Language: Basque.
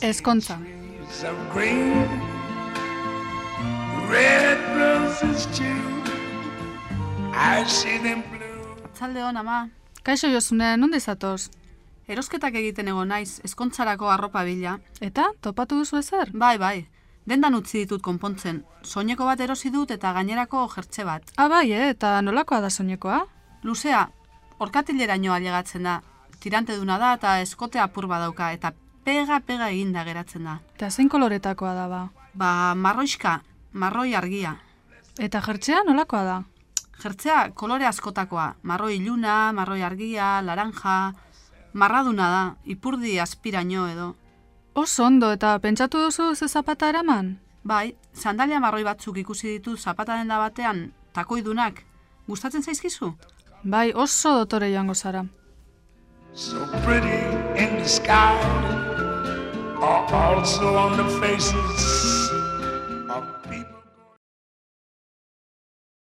Ezkontza. Trees of green, red roses too. I see them blue. Atzalde hon, ama. Kaixo Josune, non dizatoz? Erosketak egiten ego naiz, ezkontzarako arropa bila. Eta, topatu duzu ezer? Bai, bai. Dendan utzi ditut konpontzen. Soineko bat erosi dut eta gainerako jertxe bat. Ah, bai, eh? eta nolakoa da soinekoa? Luzea, orkatileraino ailegatzen da. Tirante duna da eta eskote apur badauka eta pega-pega eginda geratzen da. Eta zein koloretakoa da ba? Ba, marroiska, marroi argia. Eta jertxea nolakoa da? Jertzea kolore askotakoa, marroi iluna, marroi argia, laranja, marraduna da, ipurdi aspiraino edo. Oso ondo, eta pentsatu duzu ze zapata eraman? Bai, sandalia marroi batzuk ikusi ditu zapata denda batean, takoidunak. Gustatzen zaizkizu? Bai, oso dotore joango zara. So pretty in the sky also on the faces